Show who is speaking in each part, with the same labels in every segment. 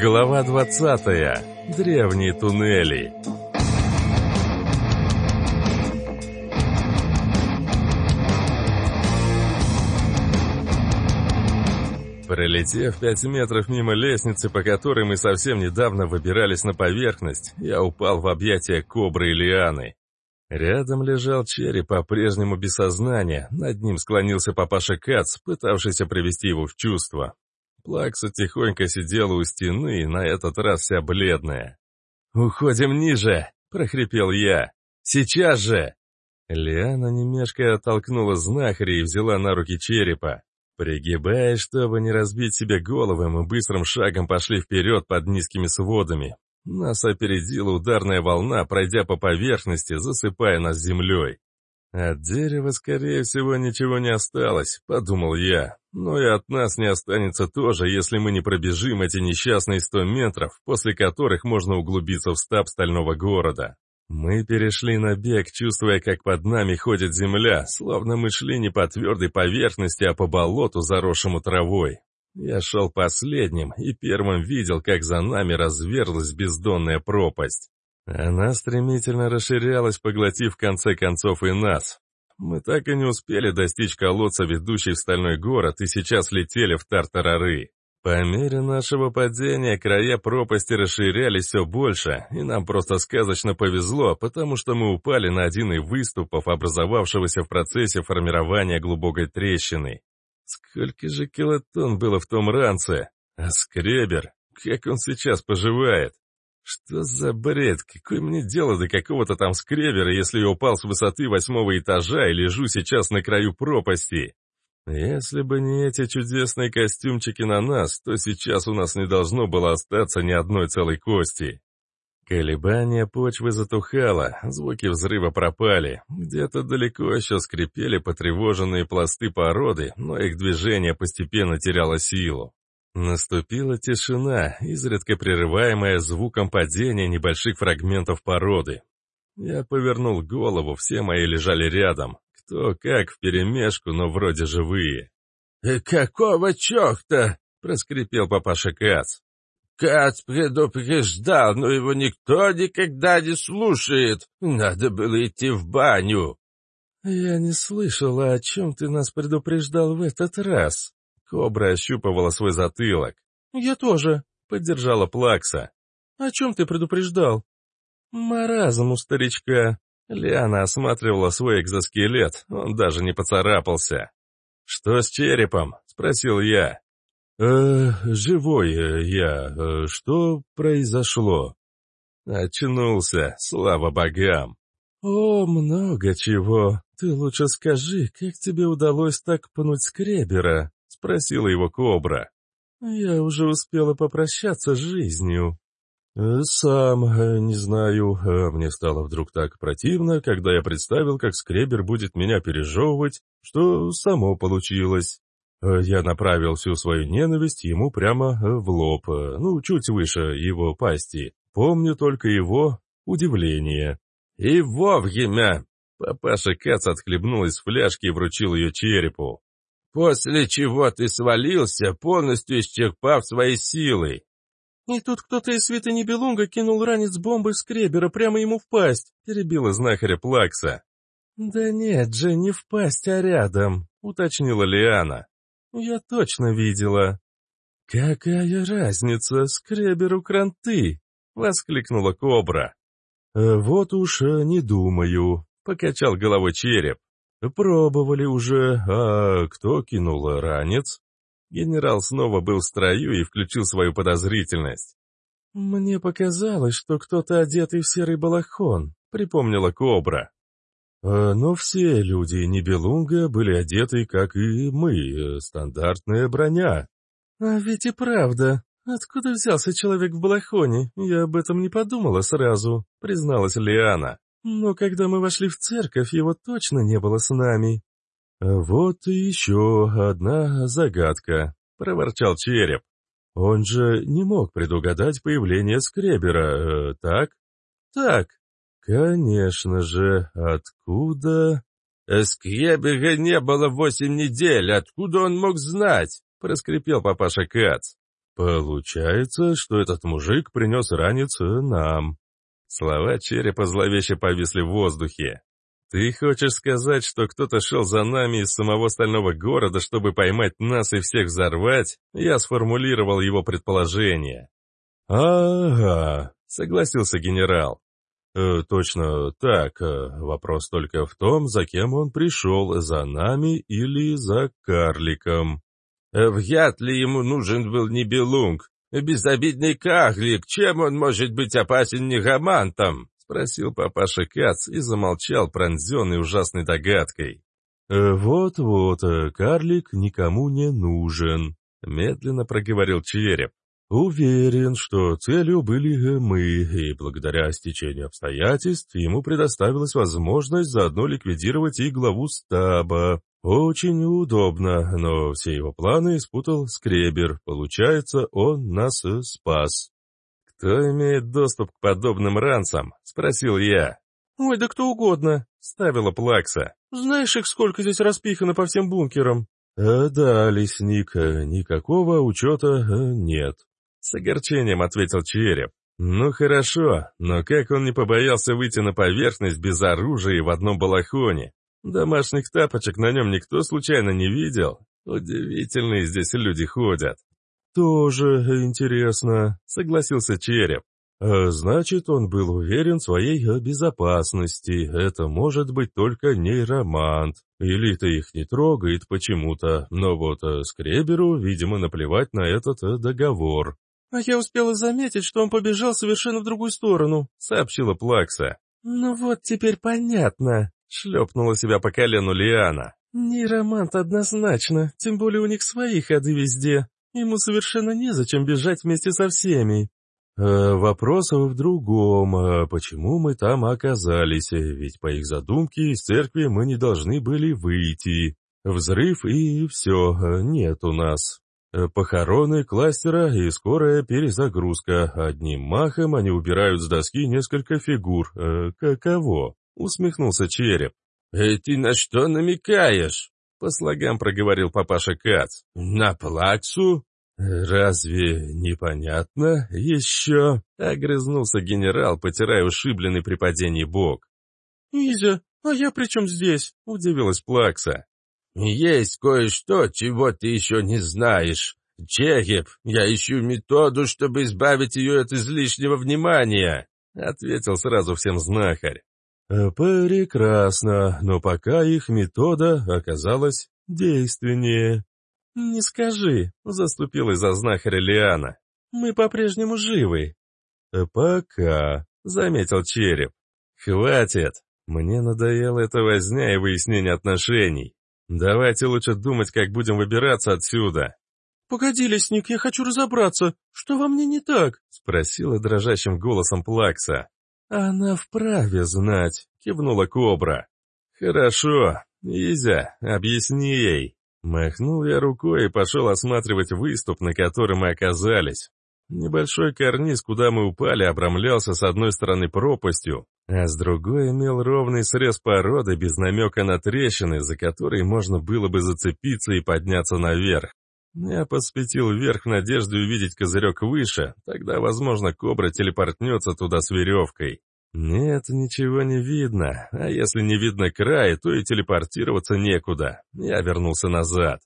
Speaker 1: Глава 20. Древние туннели. Пролетев пять метров мимо лестницы, по которой мы совсем недавно выбирались на поверхность, я упал в объятия кобры и лианы. Рядом лежал череп, по-прежнему без сознания, над ним склонился папаша Кац, пытавшийся привести его в чувство. Плакса тихонько сидела у стены, на этот раз вся бледная. «Уходим ниже!» — прохрипел я. «Сейчас же!» Лиана немешко оттолкнула знахаря и взяла на руки черепа. Пригибаясь, чтобы не разбить себе головы, мы быстрым шагом пошли вперед под низкими сводами. Нас опередила ударная волна, пройдя по поверхности, засыпая нас землей. От дерева, скорее всего, ничего не осталось, подумал я. Но и от нас не останется тоже, если мы не пробежим эти несчастные сто метров, после которых можно углубиться в стаб стального города. Мы перешли на бег, чувствуя, как под нами ходит земля, словно мы шли не по твердой поверхности, а по болоту, заросшему травой. Я шел последним и первым видел, как за нами разверлась бездонная пропасть. Она стремительно расширялась, поглотив в конце концов и нас. Мы так и не успели достичь колодца, ведущей в стальной город, и сейчас летели в Тартарары. По мере нашего падения края пропасти расширялись все больше, и нам просто сказочно повезло, потому что мы упали на один из выступов, образовавшегося в процессе формирования глубокой трещины. Сколько же килотон было в том ранце? А скребер, как он сейчас поживает? Что за бред? Какое мне дело до какого-то там скребера, если я упал с высоты восьмого этажа и лежу сейчас на краю пропасти? Если бы не эти чудесные костюмчики на нас, то сейчас у нас не должно было остаться ни одной целой кости. Колебание почвы затухало, звуки взрыва пропали. Где-то далеко еще скрипели потревоженные пласты породы, но их движение постепенно теряло силу. Наступила тишина, изредка прерываемая звуком падения небольших фрагментов породы. Я повернул голову, все мои лежали рядом. Кто как вперемешку, но вроде живые.
Speaker 2: «Э, «Какого черта?» — проскрипел папаша Кац. «Кац предупреждал, но его никто никогда не слушает. Надо было идти в баню».
Speaker 1: «Я не слышала, о чем ты нас предупреждал в этот раз». Кобра ощупывала свой затылок. «Я тоже», — поддержала Плакса. «О чем ты предупреждал?» «Маразм у старичка. Лиана осматривала свой экзоскелет, он даже не поцарапался. «Что с черепом?» — спросил я. «Э, живой э, я. Э, что произошло?» Очнулся, слава богам. «О, много чего. Ты лучше скажи, как тебе удалось так пнуть скребера?» — спросила его кобра. «Я уже успела попрощаться с жизнью». Э, «Сам э, не знаю. Э, мне стало вдруг так противно, когда я представил, как скребер будет меня пережевывать, что само получилось. Я направил всю свою ненависть ему прямо в лоб, ну, чуть выше его пасти. Помню только его удивление. «И вовремя!» Папаша Кац отхлебнул из фляжки и вручил ее черепу. «После чего ты свалился, полностью исчерпав свои силы.
Speaker 3: «И тут кто-то из свиты Нибелунга кинул ранец бомбы скребера прямо ему в пасть», — перебила знахаря Плакса. «Да нет же, не в пасть, а рядом», — уточнила Лиана. «Я точно видела». «Какая разница, скреберу кранты?» — воскликнула Кобра. «Э, «Вот уж э, не думаю», — покачал головой череп. «Пробовали уже, а кто кинул ранец?» Генерал снова был в строю и включил свою подозрительность. «Мне показалось, что кто-то одетый в серый балахон», — припомнила Кобра. «А, «Но все люди Нибелунга были одеты, как и мы, э, стандартная броня». «А ведь и правда. Откуда взялся человек в балахоне? Я об этом не подумала сразу», — призналась Лиана. «Но когда мы вошли в церковь, его точно не было с нами». «Вот и еще одна загадка», — проворчал череп. «Он же не мог предугадать появление скребера, э, так?» «Так». «Конечно же, откуда...»
Speaker 2: «Скребера не было восемь недель, откуда он мог знать?»
Speaker 1: — проскрипел папаша Кац. «Получается, что этот мужик принес ранец нам». Слова черепа зловеще повисли в воздухе. «Ты хочешь сказать, что кто-то шел за нами из самого стального города, чтобы поймать нас и всех взорвать?» Я сформулировал его предположение. «Ага», — согласился генерал. «Э, «Точно так. Э, вопрос только в том, за кем он пришел, за нами или за карликом».
Speaker 2: Э, «Вряд ли ему нужен был Нибелунг. Безобидный карлик. Чем он может быть опасен негамантом?» — спросил папаша Кац и замолчал, пронзенный ужасной догадкой.
Speaker 1: «Вот-вот, карлик никому не нужен», — медленно проговорил череп. Уверен, что целью были мы, и благодаря стечению обстоятельств ему предоставилась возможность заодно ликвидировать и главу стаба. Очень удобно, но все его планы испутал Скребер. Получается, он нас спас. «Кто имеет доступ к подобным ранцам?» — спросил я.
Speaker 3: «Ой, да кто угодно», — ставила Плакса. «Знаешь их, сколько здесь распихано по всем бункерам?»
Speaker 1: «Э, «Да, лесник, никакого учета э, нет», с огорчением ответил Череп. «Ну хорошо, но как он не побоялся выйти на поверхность без оружия и в одном балахоне? Домашних тапочек на нем никто случайно не видел? Удивительные здесь люди ходят». «Тоже интересно», — согласился Череп. А «Значит, он был уверен в своей безопасности. Это может быть только нейромант. Или-то их не трогает почему-то, но вот Скреберу, видимо, наплевать на этот договор.
Speaker 3: «А я успела заметить, что он побежал совершенно в другую сторону», — сообщила Плакса. «Ну вот теперь понятно», — шлепнула себя по колену Лиана. «Нейромант однозначно, тем более у них свои ходы везде. Ему совершенно незачем бежать вместе со всеми».
Speaker 1: «Э, «Вопрос в другом. А почему мы там оказались? Ведь по их задумке из церкви мы не должны были выйти. Взрыв и все, нет у нас». Э, похороны кластера и скорая перезагрузка. Одним махом они убирают с доски несколько фигур. Э, каково? Усмехнулся череп.
Speaker 2: «Э, ты на что намекаешь?»
Speaker 1: По слогам проговорил папаша Кац.
Speaker 2: «На плаксу?»
Speaker 1: «Разве непонятно еще?» — огрызнулся генерал, потирая ушибленный при падении бок.
Speaker 3: «Изя, а я при чем здесь?» — удивилась Плакса.
Speaker 2: «Есть кое-что, чего ты еще не знаешь. Чехеп, я ищу методу, чтобы избавить ее от излишнего внимания», — ответил сразу всем знахарь.
Speaker 1: «Э, «Прекрасно, но пока их метода оказалась действеннее».
Speaker 3: «Не скажи», — заступилась за знахаря Лиана. «Мы по-прежнему живы».
Speaker 1: «Э, «Пока», — заметил череп.
Speaker 3: «Хватит. Мне надоела эта возня и выяснение отношений. Давайте лучше думать, как будем выбираться отсюда. «Погоди, лесник, я хочу разобраться. Что во мне не так?» — спросила дрожащим голосом Плакса. «Она вправе знать», — кивнула Кобра. «Хорошо. Изя, объясни ей». Махнул я рукой и пошел осматривать выступ, на котором мы оказались. Небольшой карниз, куда мы упали, обрамлялся с одной стороны пропастью, а с другой имел ровный срез породы без намека на трещины, за которые можно было бы зацепиться и подняться наверх. Я подсветил вверх в надежде увидеть козырек выше, тогда, возможно, кобра телепортнется туда с веревкой. Нет, ничего не видно, а если не видно края, то и телепортироваться некуда. Я вернулся назад.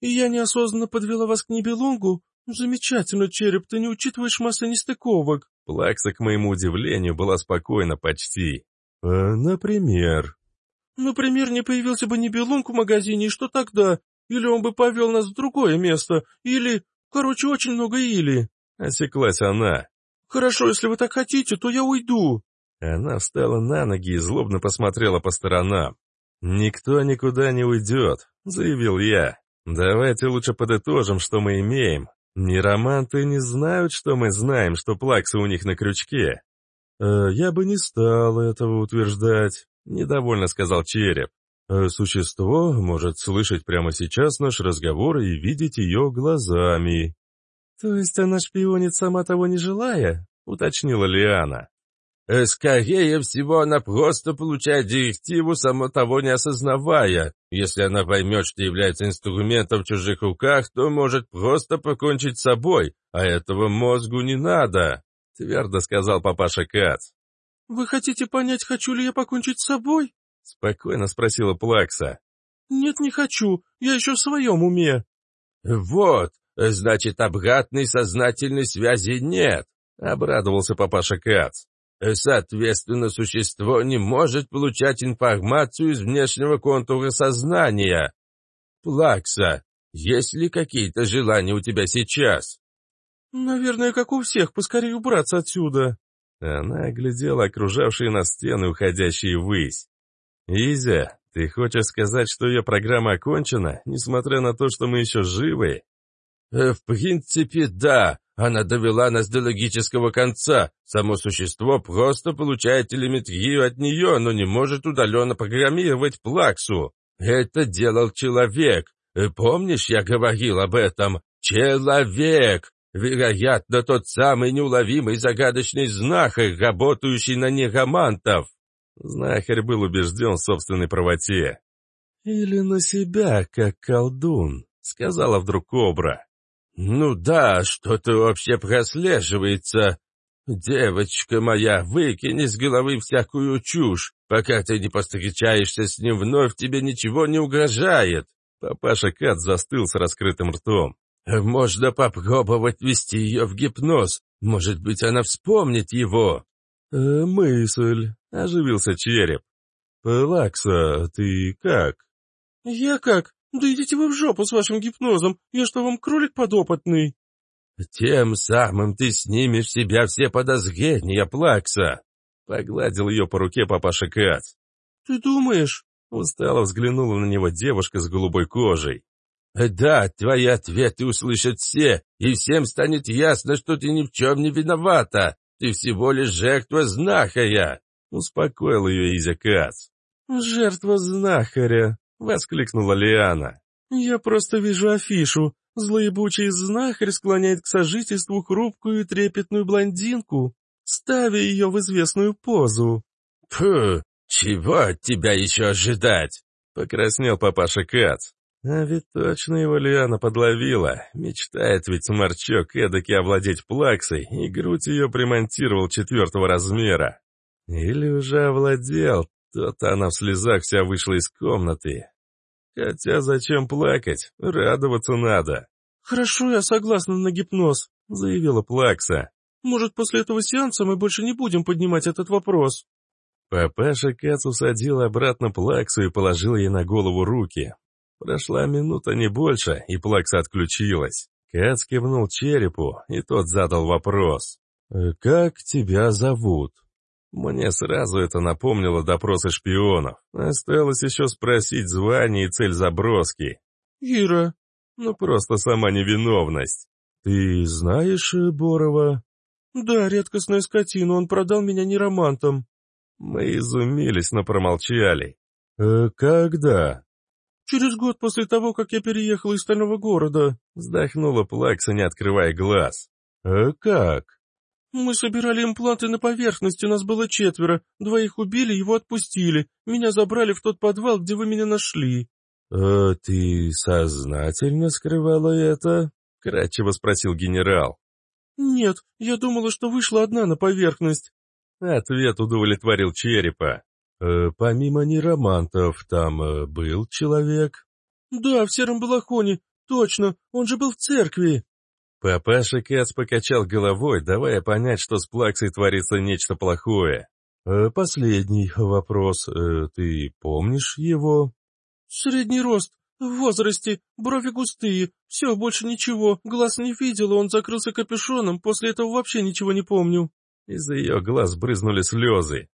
Speaker 3: «И я неосознанно подвела вас к Нибелунгу? «Замечательно, Череп, ты не учитываешь массы нестыковок».
Speaker 1: Плакса, к моему удивлению, была спокойна почти. «Э, «Например?»
Speaker 3: «Например, не появился бы Нибелунг в магазине, и что тогда? Или он бы повел нас в другое место, или... Короче, очень много или...»
Speaker 1: Осеклась она.
Speaker 3: «Хорошо, если вы так хотите, то я уйду».
Speaker 1: Она встала на ноги и злобно посмотрела по сторонам. «Никто никуда не уйдет», — заявил я. «Давайте лучше подытожим, что мы имеем. Нероманты не знают, что мы знаем, что плаксы у них на крючке. Э, я бы не стал этого утверждать, недовольно сказал череп. Э, существо может слышать прямо сейчас наш разговор и видеть ее глазами.
Speaker 3: То есть она шпионит сама того не желая? Уточнила Лиана.
Speaker 2: Э, скорее всего, она просто получает директиву, само того не осознавая. Если она поймет, что является инструментом в чужих руках, то может просто покончить с собой, а этого мозгу не надо», — твердо сказал папаша Кац.
Speaker 3: «Вы хотите понять, хочу ли я покончить с собой?»
Speaker 1: — спокойно спросила Плакса.
Speaker 3: «Нет, не хочу. Я еще в своем уме».
Speaker 2: «Вот, значит, обратной сознательной связи нет», — обрадовался папаша Кац. Соответственно, существо не может получать информацию из внешнего контура сознания. Плакса, есть ли какие-то желания у тебя сейчас?
Speaker 3: Наверное, как у всех, поскорее убраться отсюда.
Speaker 1: Она оглядела окружавшие нас стены, уходящие ввысь. «Изя, ты хочешь сказать, что ее программа окончена, несмотря на то, что мы еще живы?»
Speaker 2: Э, «В принципе, да. Она довела нас до логического конца. Само существо просто получает телеметрию от нее, но не может удаленно программировать плаксу. Это делал человек. Э, помнишь, я говорил об этом? Человек! Вероятно, тот самый неуловимый загадочный знахарь, работающий на негамантов.
Speaker 1: Знахарь был убежден в собственной правоте.
Speaker 3: «Или на себя, как колдун», — сказала вдруг Кобра.
Speaker 2: «Ну да, что-то вообще прослеживается. Девочка моя, выкини с головы всякую чушь. Пока ты не постречаешься с ним вновь, тебе ничего не угрожает».
Speaker 1: Папаша Кат застыл с раскрытым ртом.
Speaker 2: «Можно попробовать ввести ее в гипноз. Может быть, она вспомнит его».
Speaker 3: «Э, «Мысль», — оживился череп. «Плакса, ты как?» «Я как? «Да идите вы в жопу с вашим гипнозом! Я что, вам кролик подопытный?»
Speaker 2: «Тем самым ты снимешь с себя все подозрения, Плакса!» Погладил ее по руке папаша Кац.
Speaker 3: «Ты думаешь?»
Speaker 1: Устало взглянула на него девушка с голубой кожей.
Speaker 2: «Да, твои ответы услышат все, и всем станет ясно, что ты ни в чем не виновата. Ты всего лишь жертва знахаря!»
Speaker 1: Успокоил ее Изя Кац.
Speaker 3: «Жертва знахаря!»
Speaker 1: Воскликнула Лиана.
Speaker 3: «Я просто вижу афишу. Злоебучий знахарь склоняет к сожительству хрупкую и трепетную блондинку, ставя ее в известную позу».
Speaker 2: «Фу, чего от тебя еще ожидать?»
Speaker 1: — покраснел папаша Кац. А ведь точно его Лиана подловила. Мечтает ведь сморчок эдаки овладеть плаксой, и грудь ее примонтировал четвертого размера. Или уже овладел, то-то она в слезах вся вышла из комнаты. Хотя зачем плакать? Радоваться надо.
Speaker 3: «Хорошо, я согласна на гипноз», — заявила Плакса. «Может, после этого сеанса мы больше не будем поднимать этот вопрос?»
Speaker 1: Папаша Кац усадил обратно Плаксу и положил ей на голову руки. Прошла минута, не больше, и Плакса отключилась. Кац кивнул черепу, и тот задал вопрос. «Э, «Как тебя зовут?» Мне сразу это напомнило допросы шпионов. Осталось еще спросить звание и цель заброски.
Speaker 3: «Ира».
Speaker 1: Ну, просто сама невиновность. «Ты знаешь э, Борова?»
Speaker 3: «Да, редкостная скотина, он продал меня неромантом».
Speaker 1: Мы изумились, но промолчали. «Э, «Когда?»
Speaker 3: «Через год после того, как я переехала из стального города», —
Speaker 1: вздохнула Плакса, не открывая глаз. «Э, как?»
Speaker 3: «Мы собирали импланты на поверхности, нас было четверо. Двоих убили, его отпустили. Меня забрали в тот подвал, где вы меня нашли».
Speaker 1: «Э, ты сознательно скрывала это?» — кратчево спросил генерал.
Speaker 3: «Нет, я думала, что вышла одна на поверхность».
Speaker 1: Ответ удовлетворил черепа. «Э, «Помимо неромантов, там э, был человек?»
Speaker 3: «Да, в сером балахоне. Точно, он же был в церкви».
Speaker 1: Папаша Кац покачал головой, давая понять, что с Плаксой творится нечто плохое. «Э, «Последний вопрос. Э, ты помнишь его?»
Speaker 3: «Средний рост, в возрасте, брови густые, все, больше ничего, глаз не видел, он закрылся капюшоном, после этого вообще ничего не помню».
Speaker 1: Из-за ее глаз брызнули слезы.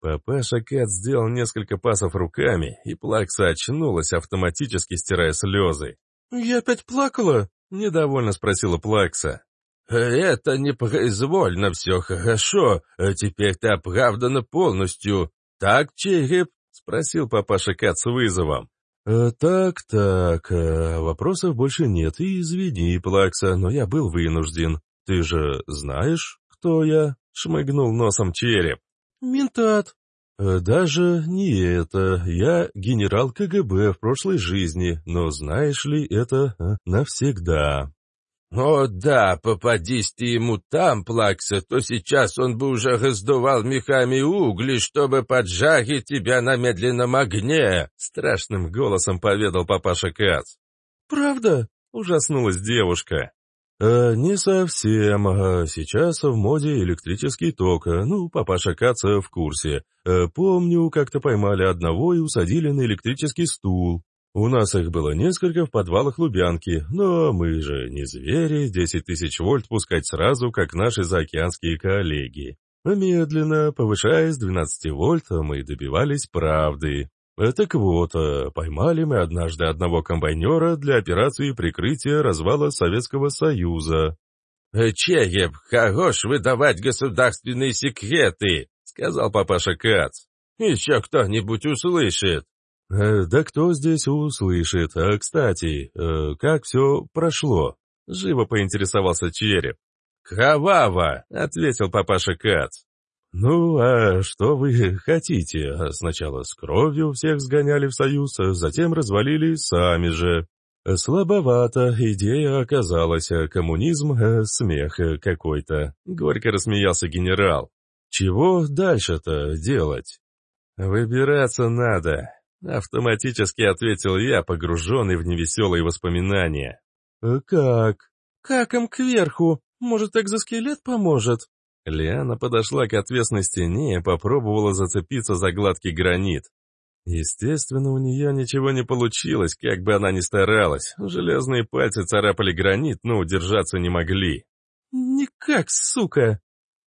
Speaker 1: Папаша Кат сделал несколько пасов руками, и Плакса очнулась, автоматически стирая слезы.
Speaker 3: «Я опять плакала?»
Speaker 1: Недовольно спросила Плакса.
Speaker 2: «Это непроизвольно все хорошо, а теперь ты оправдана полностью. Так, череп?» — спросил папаша Кат с вызовом.
Speaker 1: «Э, «Так, так, э, вопросов больше нет, и извини, Плакса, но я был вынужден. Ты же знаешь, кто я?» — шмыгнул носом череп.
Speaker 3: «Ментат». Э, «Даже не это. Я генерал КГБ в прошлой жизни, но знаешь ли, это э, навсегда».
Speaker 2: «О да, попадись ты ему там, Плакса, то сейчас он бы уже раздувал мехами угли, чтобы поджарить тебя на медленном огне!»
Speaker 1: Страшным голосом поведал папаша Кац.
Speaker 3: «Правда?» — ужаснулась девушка. «Э, «Не совсем. Сейчас в моде электрический ток. Ну, папаша Каца в курсе. Э, помню, как-то поймали одного и усадили на электрический стул. У нас их было несколько в подвалах Лубянки, но мы же не звери, 10 тысяч вольт пускать сразу, как наши заокеанские коллеги. Медленно, повышаясь 12 вольт, мы добивались правды. Так вот, поймали мы однажды одного комбайнера для операции прикрытия развала Советского Союза.
Speaker 2: «Чеев, хорош выдавать государственные секреты!» — сказал папаша Кац. «Еще кто-нибудь услышит!»
Speaker 3: Э, «Да кто здесь услышит? А, кстати, э, как все прошло?» Живо поинтересовался череп.
Speaker 2: «Кроваво!» — ответил папаша Кац.
Speaker 3: «Ну, а что вы хотите? Сначала с кровью всех сгоняли в союз, затем развалили сами же. Слабовато идея оказалась, коммунизм — смех какой-то», — горько рассмеялся генерал. «Чего дальше-то делать?»
Speaker 1: «Выбираться надо», Автоматически ответил я, погруженный в невеселые воспоминания.
Speaker 3: «Э, «Как?» «Как им кверху? Может, экзоскелет поможет?»
Speaker 1: Лиана подошла к отвесной стене и попробовала зацепиться за гладкий гранит. Естественно, у нее ничего не получилось, как бы она ни старалась. Железные пальцы царапали гранит, но удержаться не могли.
Speaker 3: «Никак, сука!»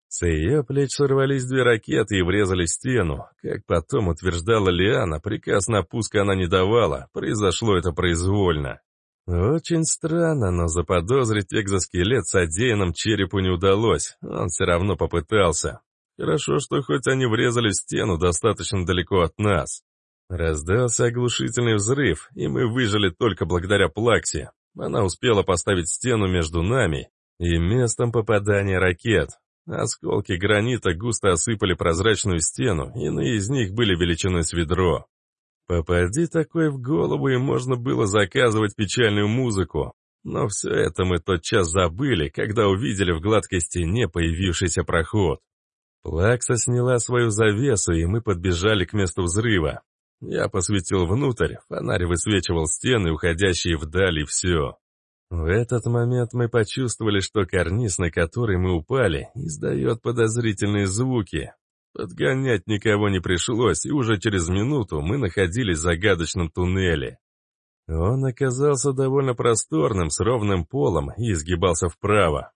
Speaker 1: С ее плеч сорвались две ракеты и врезали стену. Как потом утверждала Лиана, приказ на пуск она не давала, произошло это произвольно. Очень странно, но заподозрить экзоскелет с одеянным черепу не удалось, он все равно попытался. Хорошо, что хоть они врезали в стену достаточно далеко от нас. Раздался оглушительный взрыв, и мы выжили только благодаря Плаксе. Она успела поставить стену между нами и местом попадания ракет. Осколки гранита густо осыпали прозрачную стену, иные из них были величиной с ведро. Попади такой в голову, и можно было заказывать печальную музыку. Но все это мы тотчас забыли, когда увидели в гладкой стене появившийся проход. Плакса сняла свою завесу, и мы подбежали к месту взрыва. Я посветил внутрь, фонарь высвечивал стены, уходящие вдали, и все. В этот момент мы почувствовали, что карниз, на который мы упали, издает подозрительные звуки. Подгонять никого не пришлось, и уже через минуту мы находились в загадочном туннеле. Он оказался довольно просторным, с ровным полом и изгибался вправо.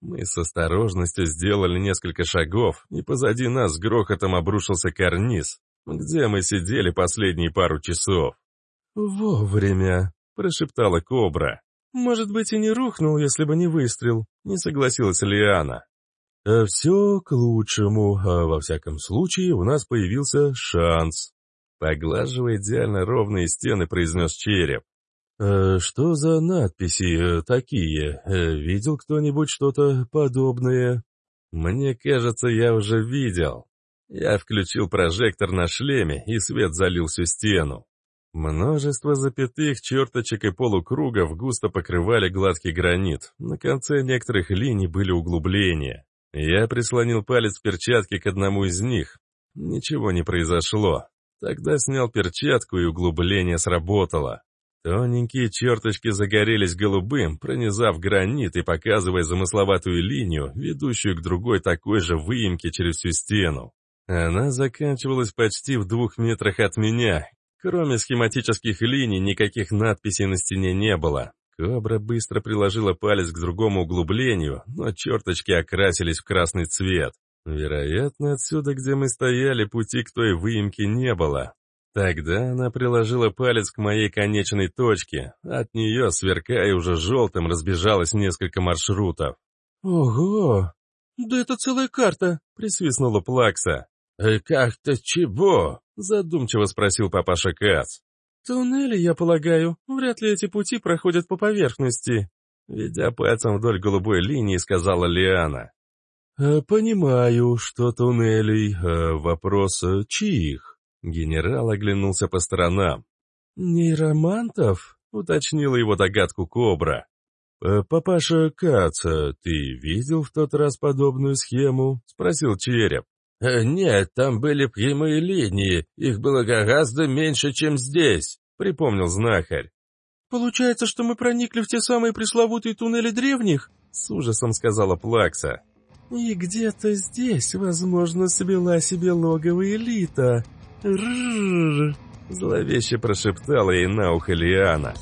Speaker 1: Мы с осторожностью сделали несколько шагов, и позади нас с грохотом обрушился карниз, где мы сидели последние пару часов.
Speaker 3: «Вовремя», — прошептала кобра. «Может быть, и не рухнул, если бы не выстрел», — не согласилась Лиана. «А «Все к лучшему, а во всяком случае у нас появился шанс», — поглаживая идеально ровные стены, произнес череп. «А «Что за надписи э, такие? Э, видел кто-нибудь что-то подобное?»
Speaker 1: «Мне кажется, я уже видел». Я включил прожектор на шлеме, и свет залил всю стену. Множество запятых, черточек и полукругов густо покрывали гладкий гранит. На конце некоторых линий были углубления. Я прислонил палец перчатки к одному из них. Ничего не произошло. Тогда снял перчатку, и углубление сработало. Тоненькие черточки загорелись голубым, пронизав гранит и показывая замысловатую линию, ведущую к другой такой же выемке через всю стену. Она заканчивалась почти в двух метрах от меня, Кроме схематических линий, никаких надписей на стене не было. Кобра быстро приложила палец к другому углублению, но черточки окрасились в красный цвет. Вероятно, отсюда, где мы стояли, пути к той выемке не было. Тогда она приложила палец к моей конечной точке. От нее, сверкая уже желтым, разбежалось несколько маршрутов.
Speaker 3: «Ого! Да это целая карта!» — присвистнула Плакса.
Speaker 2: «Э, «Как-то чего?»
Speaker 1: — задумчиво спросил папаша Кац.
Speaker 3: «Туннели, я полагаю. Вряд ли эти пути проходят по поверхности», —
Speaker 1: ведя пальцем вдоль голубой линии, сказала Лиана.
Speaker 3: Э, «Понимаю, что туннелей. Э, вопрос чьих?» Генерал оглянулся по сторонам. «Нейромантов?» — уточнила его догадку Кобра. «Э, «Папаша Каца, ты видел в тот раз подобную схему?» — спросил Череп.
Speaker 2: «Нет, там были прямые линии, их было гораздо меньше, чем здесь», — припомнил знахарь.
Speaker 3: «Получается, что мы проникли в те самые пресловутые туннели древних?» — с ужасом сказала Плакса. «И где-то здесь, возможно, свела себе логово элита. Ррррр!» — зловеще прошептала ей на ухо Лиана.